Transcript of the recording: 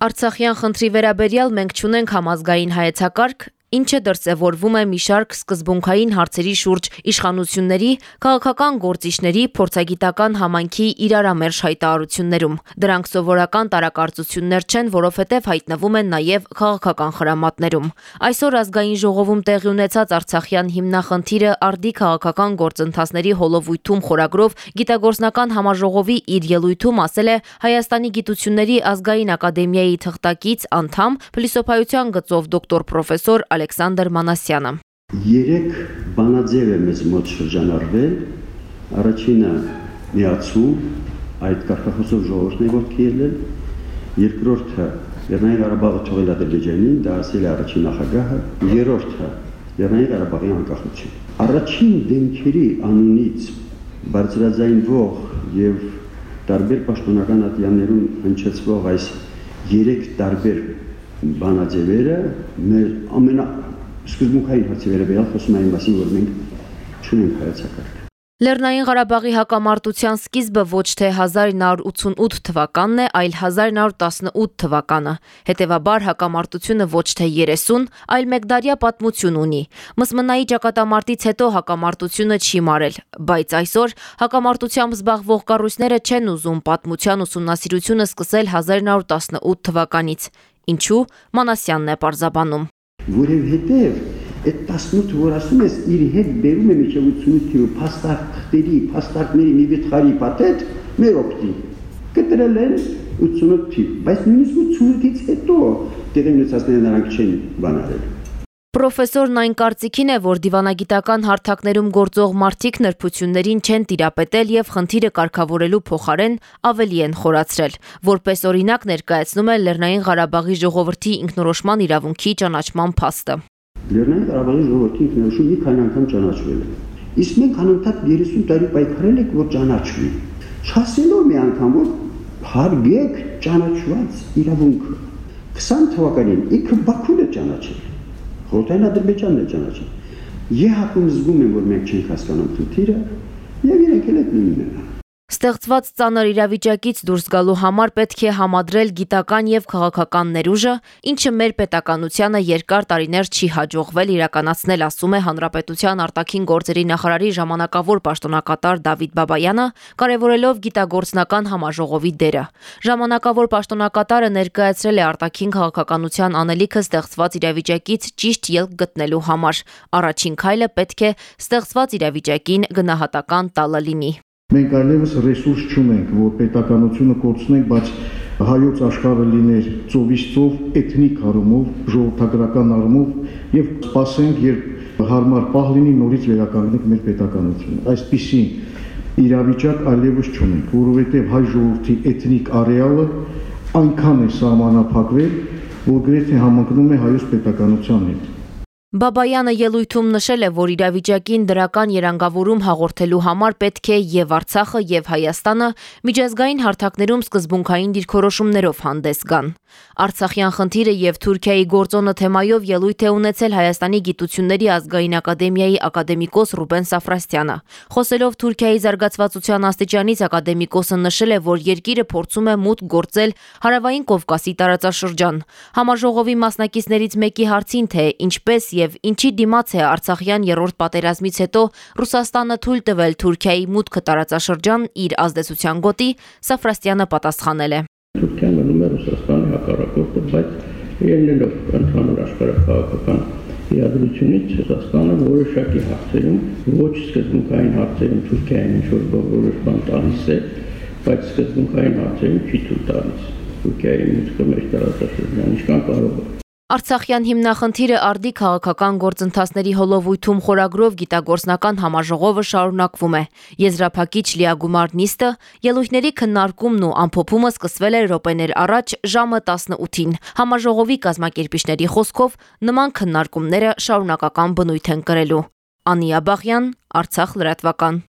Արցախյան խնդրի վերաբերյալ մենք ճունենք համազգային հայեցակարգ, ինչը դրսևորվում է մի շարք սկզբունքային հարցերի շուրջ իշխանությունների, քաղաքական գործիչների փորձագիտական համայնքի իրարամերժ հայտարարություններում։ Դրանք սովորական տարակարծություններ չեն, որովհետև հայտնվում են նաև քաղաքական խրամատներում։ Այսօր ազգային ժողովում տեղի ունեցած Արցախյան հիմնախնդիրը արդի քաղաքական գործընթացների հոլովույթում խորագրով գիտագործնական համաժողովի իր ելույթում ասել է. Հայաստանի գիտությունների ազգային ակադեմիայի թղթակից անդամ փիլիսոփայության գծով դոկտոր պրոֆեսոր Ալեքսանդր Մանասյանը։ Երեք բանաձև է մեզ մոտ շրջանառվել։ Առաջինը միացու այդ կարգախոսով ժողովրդն է ոտքի ելել, երկրորդը Լեռնային Ղարաբաղը թողել Ադրբեջանին, դա ասել է առաջին նախագահը, երրորդը Լեռնային Ղարաբաղի անկախություն։ Առաջին դեմքերի անունից բարձրաձայնվող եւ տարբեր պաշտոնական ատյաններում հնչեցվող այս երեք տարբեր բանաձևերը մեր ամենա սկզբունքային հարցի վերաբերյալ խոսում այն մասին, որ մենք չունենք հայեցակարգ։ Լեռնային Ղարաբաղի հակամարտության սկիզբը ոչ թե 1988 թվականն է, այլ 1918 թվականը։ Հետևաբար հակամարտությունը ոչ թե 30, այլ մեկդարյա պատմություն ունի։ Մսմնայի ճակատամարտից հետո հակամարտությունը չի մարել, բայց այսօր հակամարտությամբ զբաղվող կառույցները չեն ուզում պատմության ուսումնասիրությունը սկսել 1918 թվականից։ Ինչու Մանասյանն է պարզաբանում։ Որովհետև այդ 18 որ ասում ես իր հետ բերում է միջև 88-ի փաստարկների, փաստարկների մի վիթխարի պատետ մեր օկտի։ Կտրել են 88-ի, բայց նույնիսկ 88-ից հետո տեղի ունեցածները նրանք չեն բանարել։ Պրոֆեսորն այն կարծիքին է, որ դիվանագիտական հարթակներում գործող մարդիկ նրբություններին չեն տիրապետել եւ խնդիրը կարգավորելու փոխարեն ավելի են խորացրել։ Որպես օրինակ ներկայացնում է Լեռնային Ղարաբաղի ժողովրդի ինքնորոշման իրավունքի ճանաչման փաստը։ Լեռնային Ղարաբաղի ժողովրդի ինքնորոշումը մի քանի անգամ ճանաչվել է։ Իսկ մենք անընդհատ 30 տարի պայքարել ենք, որ ճանաչվի։ Չասելով մի անգամ, որ հարգեք ճանաչված իրավունքը։ 20 թվականին ինքը Բաքուն է ճանաչել Խորհրդային Ադրբեջանն է ճանաչել։ Եհակում զգում եմ, որ մենք չենք հասկանում խնդիրը, եւ իրենք էլ այդ նույնն են։ Ստեղծված ծանր իրավիճակից դուրս գալու համար պետք է համադրել գիտական եւ քաղաքական ներուժը, ինչը մեր պետականությանը երկար տարիներ չի հաջողվել իրականացնել, ասում է Հանրապետության արտաքին գործերի նախարարի ժամանակավոր պաշտոնակատար Դավիթ Բաբայանը, կարևորելով գիտագործնական համաժողովի դերը։ Ժամանակավոր պաշտոնակատարը ներկայացրել է արտաքին քաղաքականության անելիքը ստեղծված իրավիճակից ճիշտ ելք գտնելու համար։ Առաջին քայլը պետք է ստեղծված իրավիճակին գնահատական տալը լինի։ Մենք այլևս ռեսուրս չունենք, որ պետականությունը կորցնենք, բայց հայոց աշխարհը լիներ ծովից ծով էթնիկ առումով, ժողովրդական առումով եւ սпасենք, երբ հարմար պահ լինի նորից վերականգնենք մեր պետականությունը։ Այսպիսի իրավիճակ այլևս չունենք, որովհետեւ հայ ժողովրդի էթնիկ արեալը այնքան է սահմանափակվել, որ գրեթե համընկնում է հայոց պետականության հետ։ Բաբայանը ելույթում նշել է, որ իրավիճակին դրական երանգավորում հաղորդելու համար պետք է եւ Արցախը եւ Հայաստանը միջազգային հարթակներում սկզբունքային դիրքորոշումներով հանդես գան։ Արցախյան խնդիրը եւ Թուրքիայի գործոնը թեմայով ելույթ է ունեցել Հայաստանի Գիտությունների ազգային ակադեմիայի ակադեմիկոս Ռուբեն Սաֆրաստյանը։ Խոսելով Թուրքիայի զարգացվածության աստիճանից ակադեմիկոսը նշել է, որ երկիրը փորձում է մուտք գործել Հարավային Կովկասի տարածաշրջան։ Համաժողովի մասնակիցներից մեկի հարցին թե ինչպես եւ ինչի դիմաց է Արցախյան երրորդ պատերազմից հետո Ռուսաստանը թույլ տվել Թուրքիայի մուտքը տարածաշրջան իր ազդեցության գոտի, Սաֆրաստյանը պատասխանել է. Թուրքիան մնում է Ռուսաստանի հակառակորդը, բայց ելնելով ընդհանուր աշխարհակաղակական իրադրությունից Ռուսաստանը որոշակի հարցերում ոչ սկզբունքային հարցերում Թուրքիային ինչ որ որոշ բան տալիս է, բայց սկզբունքային հարցերում չի թույլ տալիս։ Թուրքիայի մուտքը մեր տարածաշրջան ինչքան կարող է Արցախյան հիմնախնդիրը արդի քաղաքական գործընթացների հոլովույթում խորագրով գիտագործնական համաժողովը շարունակվում է։ Եզրափակիչ լիագումար նիստը ելույթների քննարկումն ու ամփոփումը սկսվել է րոպեներ առաջ ժամը 18-ին։ Համաժողովի կազմակերպիչների խոսքով նման քննարկումները շարունակական բնույթ են կրելու։ Անիա Բաղյան, Արցախ լրատվական։